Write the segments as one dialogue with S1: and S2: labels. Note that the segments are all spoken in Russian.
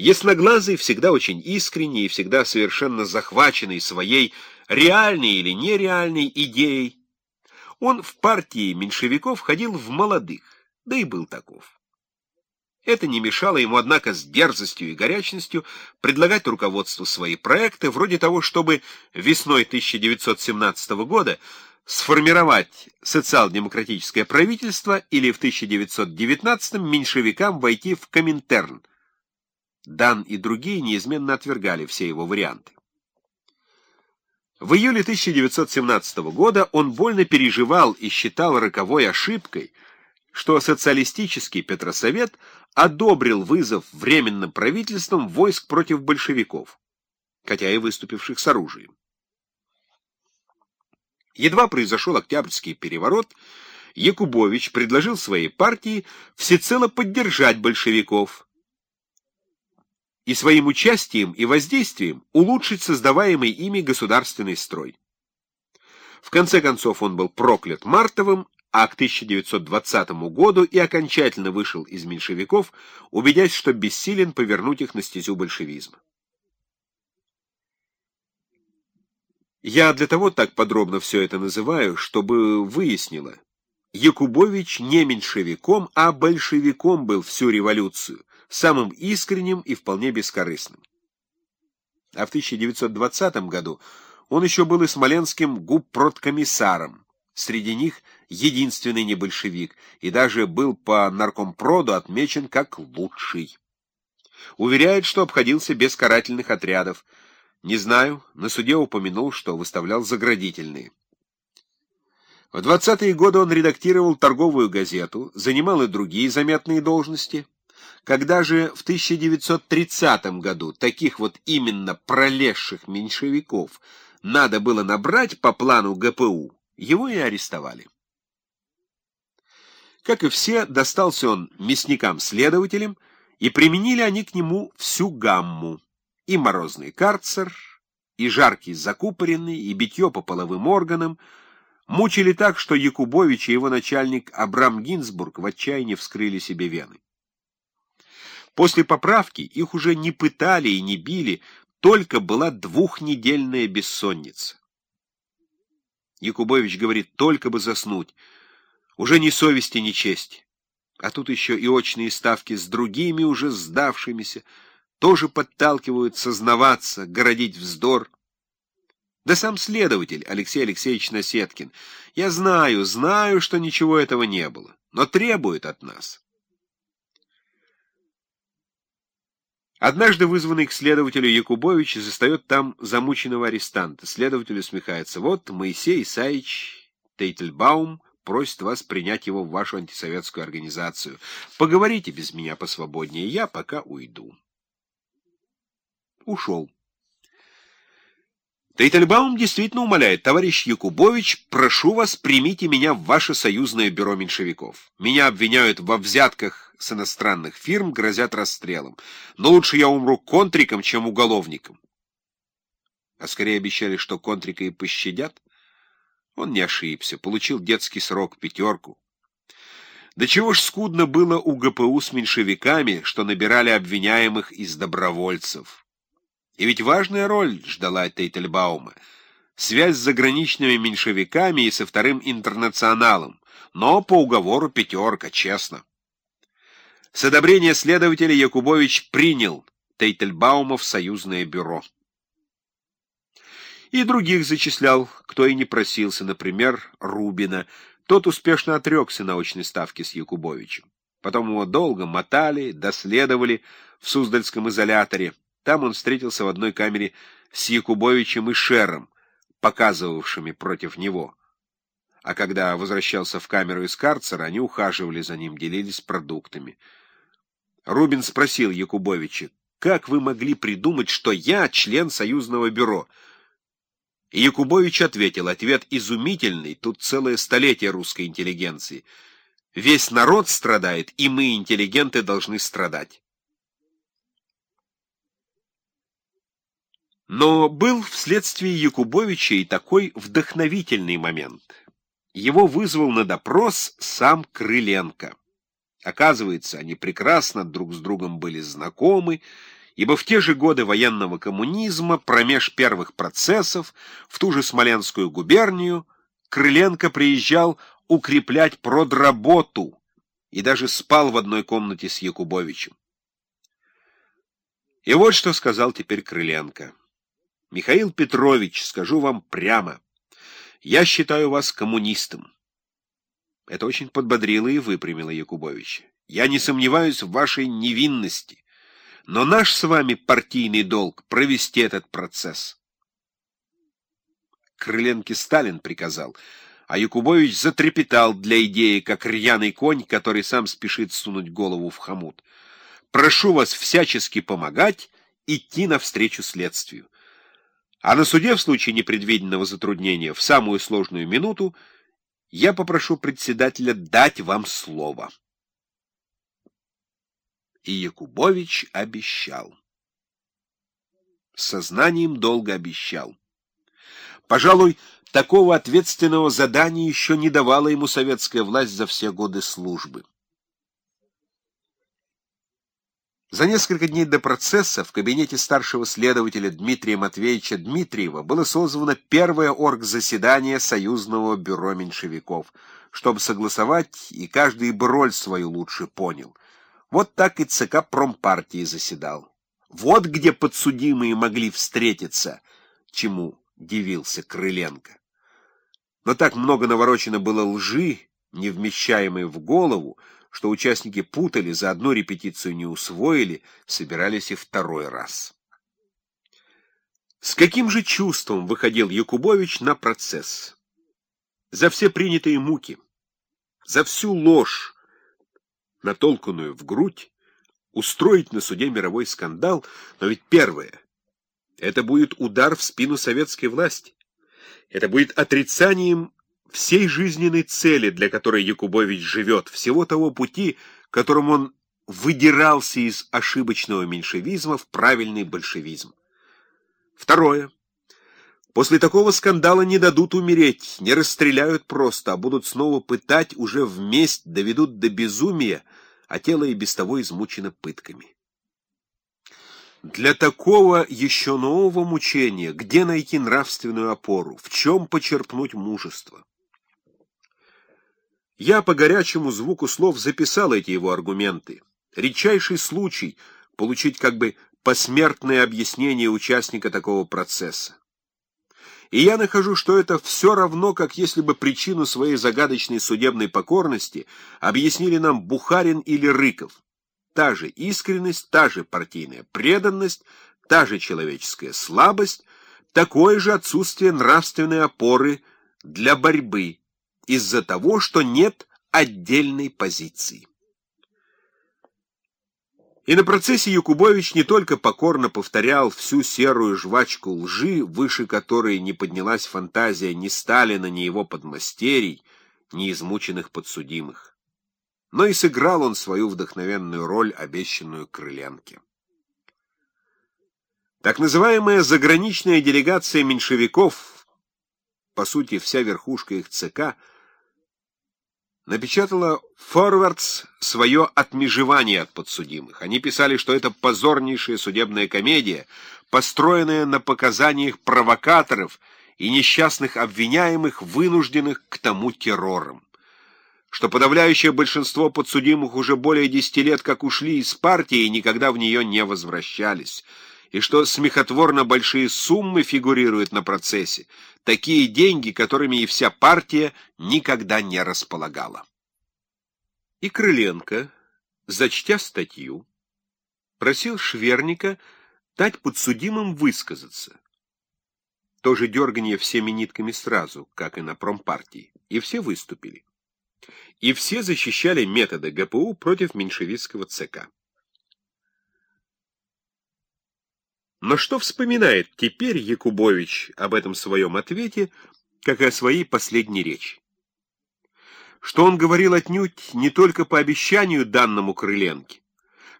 S1: Ясноглазый, всегда очень искренний и всегда совершенно захваченный своей реальной или нереальной идеей, он в партии меньшевиков ходил в молодых, да и был таков. Это не мешало ему, однако, с дерзостью и горячностью предлагать руководству свои проекты, вроде того, чтобы весной 1917 года сформировать социал-демократическое правительство или в 1919 меньшевикам войти в Коминтерн. Дан и другие неизменно отвергали все его варианты. В июле 1917 года он больно переживал и считал роковой ошибкой, что социалистический Петросовет одобрил вызов временным правительством войск против большевиков, хотя и выступивших с оружием. Едва произошел Октябрьский переворот, Якубович предложил своей партии всецело поддержать большевиков и своим участием и воздействием улучшить создаваемый ими государственный строй. В конце концов он был проклят Мартовым, а к 1920 году и окончательно вышел из меньшевиков, убедясь, что бессилен повернуть их на стезю большевизма. Я для того так подробно все это называю, чтобы выяснило. Якубович не меньшевиком, а большевиком был всю революцию, самым искренним и вполне бескорыстным. А в 1920 году он еще был и смоленским губпродкомиссаром, среди них единственный не большевик, и даже был по наркомпроду отмечен как лучший. Уверяет, что обходился без карательных отрядов, не знаю, на суде упомянул, что выставлял заградительные. В 20-е годы он редактировал торговую газету, занимал и другие заметные должности. Когда же в 1930 году таких вот именно пролезших меньшевиков надо было набрать по плану ГПУ, его и арестовали. Как и все, достался он мясникам-следователям, и применили они к нему всю гамму и морозный карцер, и жаркий закупоренный, и битье по половым органам, мучили так, что Якубович и его начальник Абрам Гинзбург в отчаянии вскрыли себе вены. После поправки их уже не пытали и не били, только была двухнедельная бессонница. Якубович говорит, только бы заснуть, уже ни совести, ни чести. А тут еще и очные ставки с другими, уже сдавшимися, тоже подталкивают сознаваться, городить вздор. Да сам следователь Алексей Алексеевич Насеткин. Я знаю, знаю, что ничего этого не было, но требует от нас. Однажды вызванный к следователю Якубович застает там замученного арестанта. Следователь усмехается. Вот Моисей Исаевич Тейтельбаум просит вас принять его в вашу антисоветскую организацию. Поговорите без меня посвободнее, я пока уйду ушел. Тейтельбаум действительно умоляет, товарищ Якубович, прошу вас, примите меня в ваше союзное бюро меньшевиков. Меня обвиняют во взятках с иностранных фирм, грозят расстрелом. Но лучше я умру контриком, чем уголовником. А скорее обещали, что контрика и пощадят. Он не ошибся, получил детский срок, пятерку. Да чего ж скудно было у ГПУ с меньшевиками, что набирали обвиняемых из добровольцев. И ведь важная роль ждала Тейтельбаума. Связь с заграничными меньшевиками и со вторым интернационалом, но по уговору пятерка, честно. С одобрения следователя Якубович принял Тейтельбаума в союзное бюро. И других зачислял, кто и не просился, например, Рубина. Тот успешно отрекся на очной ставке с Якубовичем. Потом его долго мотали, доследовали в Суздальском изоляторе. Там он встретился в одной камере с Якубовичем и Шером, показывавшими против него. А когда возвращался в камеру из карцера, они ухаживали за ним, делились продуктами. Рубин спросил Якубовича, «Как вы могли придумать, что я член союзного бюро?» Якубович ответил, ответ изумительный, тут целое столетие русской интеллигенции. Весь народ страдает, и мы, интеллигенты, должны страдать. Но был вследствие Якубовича и такой вдохновительный момент. Его вызвал на допрос сам Крыленко. Оказывается, они прекрасно друг с другом были знакомы, ибо в те же годы военного коммунизма, промеж первых процессов, в ту же Смоленскую губернию, Крыленко приезжал укреплять продработу и даже спал в одной комнате с Якубовичем. И вот что сказал теперь Крыленко. «Михаил Петрович, скажу вам прямо, я считаю вас коммунистом». Это очень подбодрило и выпрямило Якубовича. «Я не сомневаюсь в вашей невинности, но наш с вами партийный долг — провести этот процесс». Крыленке Сталин приказал, а Якубович затрепетал для идеи, как рьяный конь, который сам спешит сунуть голову в хомут. Прошу вас всячески помогать, идти навстречу следствию. А на суде в случае непредвиденного затруднения в самую сложную минуту я попрошу председателя дать вам слово. И Якубович обещал. Сознанием долго обещал. Пожалуй, такого ответственного задания еще не давала ему советская власть за все годы службы. За несколько дней до процесса в кабинете старшего следователя Дмитрия Матвеевича Дмитриева было созвано первое оргзаседание Союзного бюро меньшевиков, чтобы согласовать, и каждый бы роль свою лучше понял. Вот так и ЦК промпартии заседал. Вот где подсудимые могли встретиться, чему дивился Крыленко. Но так много наворочено было лжи, не вмещаемой в голову, что участники путали, за одну репетицию не усвоили, собирались и второй раз. С каким же чувством выходил Якубович на процесс? За все принятые муки, за всю ложь, натолканную в грудь, устроить на суде мировой скандал, но ведь первое — это будет удар в спину советской власти. Это будет отрицанием всей жизненной цели, для которой Якубович живет, всего того пути, которым он выдирался из ошибочного меньшевизма в правильный большевизм. Второе. После такого скандала не дадут умереть, не расстреляют просто, а будут снова пытать, уже вместе доведут до безумия, а тело и без того измучено пытками. Для такого еще нового мучения где найти нравственную опору, в чем почерпнуть мужество? Я по горячему звуку слов записал эти его аргументы. Редчайший случай получить как бы посмертное объяснение участника такого процесса. И я нахожу, что это все равно, как если бы причину своей загадочной судебной покорности объяснили нам Бухарин или Рыков. Та же искренность, та же партийная преданность, та же человеческая слабость, такое же отсутствие нравственной опоры для борьбы, из-за того, что нет отдельной позиции. И на процессе Якубович не только покорно повторял всю серую жвачку лжи, выше которой не поднялась фантазия ни Сталина, ни его подмастерий, ни измученных подсудимых, но и сыграл он свою вдохновенную роль, обещанную Крыленке. Так называемая заграничная делегация меньшевиков, по сути, вся верхушка их ЦК, напечатала «Форвардс» свое отмежевание от подсудимых. Они писали, что это позорнейшая судебная комедия, построенная на показаниях провокаторов и несчастных обвиняемых, вынужденных к тому террором. Что подавляющее большинство подсудимых уже более десяти лет как ушли из партии и никогда в нее не возвращались и что смехотворно большие суммы фигурируют на процессе, такие деньги, которыми и вся партия никогда не располагала. И Крыленко, зачтя статью, просил Шверника дать подсудимым высказаться. Тоже дергание всеми нитками сразу, как и на промпартии, и все выступили. И все защищали методы ГПУ против меньшевистского ЦК. Но что вспоминает теперь Якубович об этом своем ответе, как и о своей последней речи? Что он говорил отнюдь не только по обещанию данному Крыленке,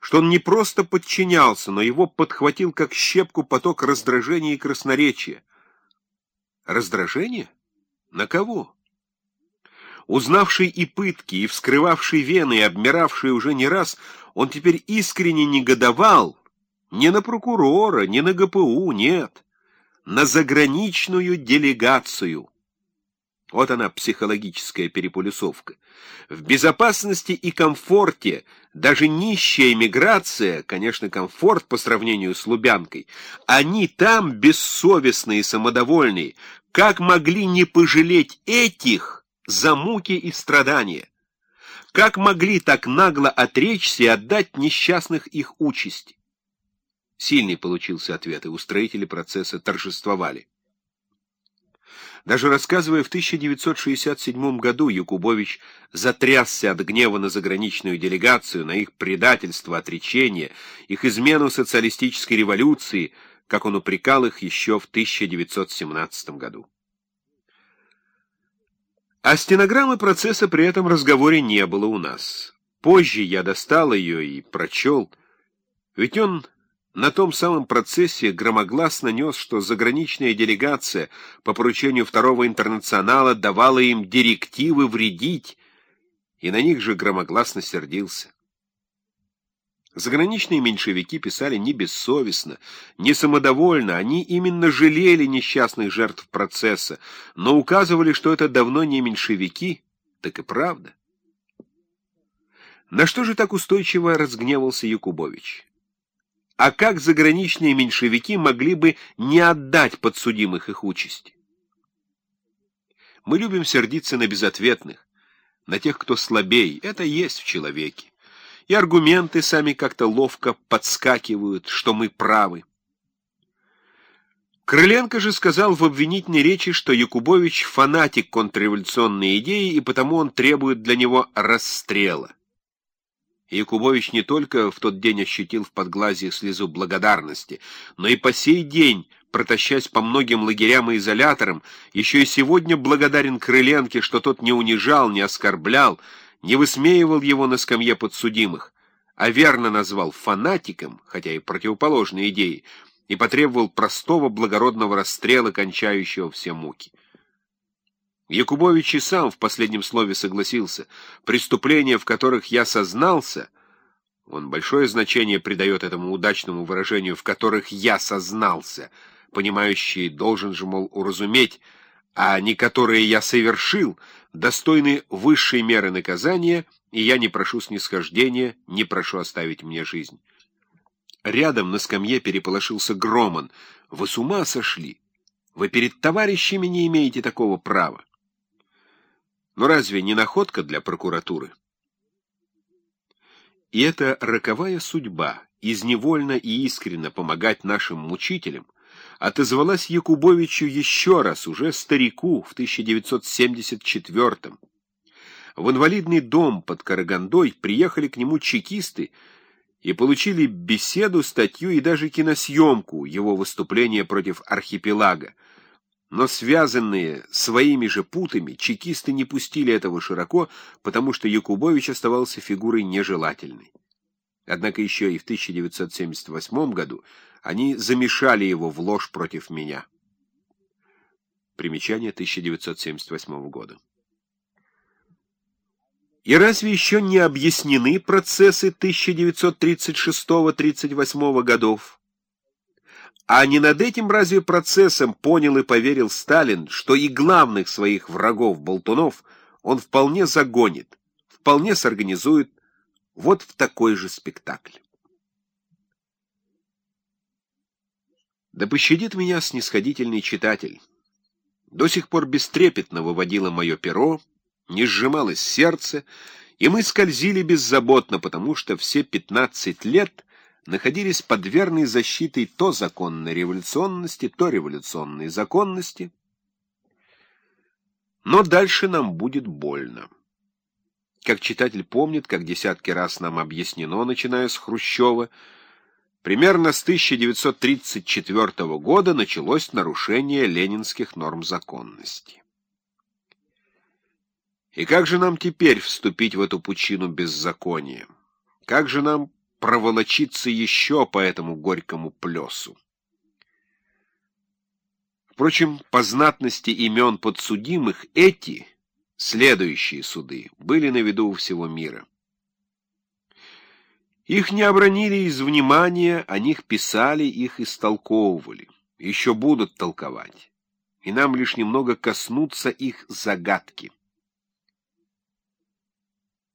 S1: что он не просто подчинялся, но его подхватил как щепку поток раздражения и красноречия. Раздражение? На кого? Узнавший и пытки, и вскрывавший вены, и обмиравший уже не раз, он теперь искренне негодовал, Не на прокурора, не на ГПУ, нет. На заграничную делегацию. Вот она, психологическая переполюсовка. В безопасности и комфорте даже нищая эмиграция, конечно, комфорт по сравнению с Лубянкой, они там бессовестные и самодовольные, как могли не пожалеть этих за муки и страдания? Как могли так нагло отречься и отдать несчастных их участи? Сильный получился ответ, и устроители процесса торжествовали. Даже рассказывая в 1967 году, Якубович затрясся от гнева на заграничную делегацию, на их предательство, отречение, их измену социалистической революции, как он упрекал их еще в 1917 году. А стенограммы процесса при этом разговоре не было у нас. Позже я достал ее и прочел, ведь он на том самом процессе громогласно нес, что заграничная делегация по поручению Второго интернационала давала им директивы вредить, и на них же громогласно сердился. Заграничные меньшевики писали не бессовестно, не самодовольно, они именно жалели несчастных жертв процесса, но указывали, что это давно не меньшевики, так и правда. На что же так устойчиво разгневался Якубович? А как заграничные меньшевики могли бы не отдать подсудимых их участи? Мы любим сердиться на безответных, на тех, кто слабей. Это есть в человеке. И аргументы сами как-то ловко подскакивают, что мы правы. Крыленко же сказал в обвинительной речи, что Якубович фанатик контрреволюционной идеи, и потому он требует для него расстрела. Якубович не только в тот день ощутил в подглазье слезу благодарности, но и по сей день, протащась по многим лагерям и изоляторам, еще и сегодня благодарен Крыленке, что тот не унижал, не оскорблял, не высмеивал его на скамье подсудимых, а верно назвал фанатиком, хотя и противоположной идеей, и потребовал простого благородного расстрела, кончающего все муки. Якубович и сам в последнем слове согласился. Преступления, в которых я сознался, он большое значение придает этому удачному выражению, в которых я сознался, понимающий должен же, мол, уразуметь, а не которые я совершил, достойны высшей меры наказания, и я не прошу снисхождения, не прошу оставить мне жизнь. Рядом на скамье переполошился Громан. «Вы с ума сошли? Вы перед товарищами не имеете такого права». Но разве не находка для прокуратуры? И эта роковая судьба, изневольно и искренно помогать нашим мучителям, отозвалась Якубовичу еще раз, уже старику, в 1974-м. В инвалидный дом под Карагандой приехали к нему чекисты и получили беседу, статью и даже киносъемку его выступления против архипелага, но связанные своими же путами, чекисты не пустили этого широко, потому что Якубович оставался фигурой нежелательной. Однако еще и в 1978 году они замешали его в ложь против меня. Примечание 1978 года. И разве еще не объяснены процессы 1936-38 годов? А не над этим разве процессом понял и поверил Сталин, что и главных своих врагов-болтунов он вполне загонит, вполне сорганизует вот в такой же спектакль. Да пощадит меня снисходительный читатель. До сих пор бестрепетно выводило мое перо, не сжималось сердце, и мы скользили беззаботно, потому что все пятнадцать лет — находились под верной защитой то законной революционности, то революционной законности. Но дальше нам будет больно. Как читатель помнит, как десятки раз нам объяснено, начиная с Хрущева, примерно с 1934 года началось нарушение ленинских норм законности. И как же нам теперь вступить в эту пучину беззакония? Как же нам проволочиться еще по этому горькому плесу. Впрочем, по знатности имен подсудимых эти, следующие суды, были на виду у всего мира. Их не обронили из внимания, о них писали, их истолковывали. Еще будут толковать. И нам лишь немного коснуться их загадки.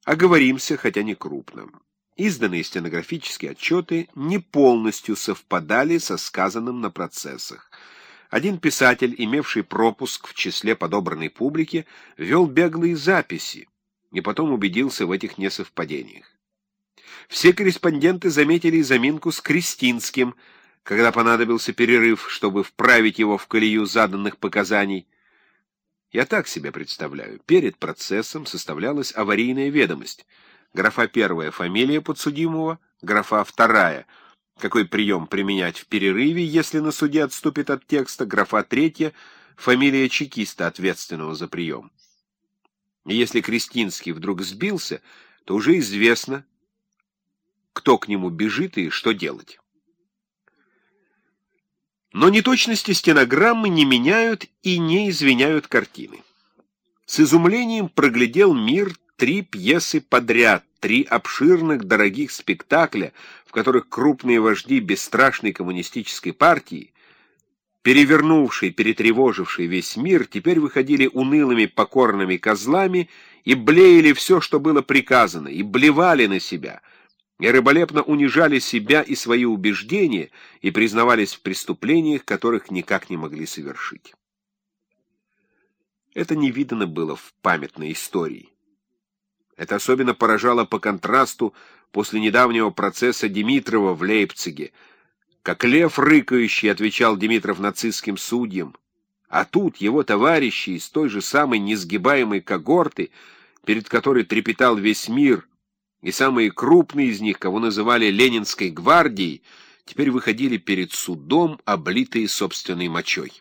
S1: Оговоримся, хотя не крупно. Изданные стенографические отчеты не полностью совпадали со сказанным на процессах. Один писатель, имевший пропуск в числе подобранной публики, вел беглые записи и потом убедился в этих несовпадениях. Все корреспонденты заметили заминку с Кристинским, когда понадобился перерыв, чтобы вправить его в колею заданных показаний. Я так себе представляю. Перед процессом составлялась аварийная ведомость. Графа первая — фамилия подсудимого, графа вторая — какой прием применять в перерыве, если на суде отступит от текста, графа третья — фамилия чекиста, ответственного за прием. И если Кристинский вдруг сбился, то уже известно, кто к нему бежит и что делать. Но неточности стенограммы не меняют и не извиняют картины. С изумлением проглядел мир три пьесы подряд, три обширных дорогих спектакля, в которых крупные вожди бесстрашной коммунистической партии, перевернувшие, перетревожившие весь мир, теперь выходили унылыми покорными козлами и блеяли все, что было приказано, и блевали на себя — и рыболепно унижали себя и свои убеждения и признавались в преступлениях, которых никак не могли совершить. Это не видано было в памятной истории. Это особенно поражало по контрасту после недавнего процесса Димитрова в Лейпциге, как лев рыкающий отвечал Димитров нацистским судьям, а тут его товарищи из той же самой несгибаемой когорты, перед которой трепетал весь мир, и самые крупные из них, кого называли Ленинской гвардией, теперь выходили перед судом, облитые собственной мочой.